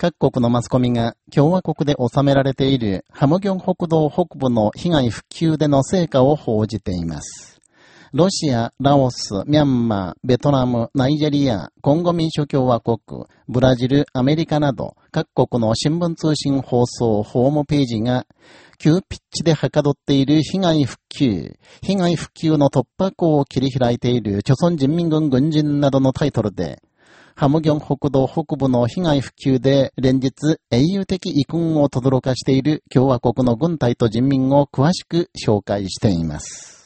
各国のマスコミが共和国で収められているハムギョン北道北部の被害復旧での成果を報じています。ロシア、ラオス、ミャンマー、ベトナム、ナイジェリア、コンゴ民主共和国、ブラジル、アメリカなど各国の新聞通信放送ホームページが急ピッチではかどっている被害復旧、被害復旧の突破口を切り開いている朝鮮人民軍軍人などのタイトルでハムギョン北道北部の被害普及で連日英雄的遺訓を轟かしている共和国の軍隊と人民を詳しく紹介しています。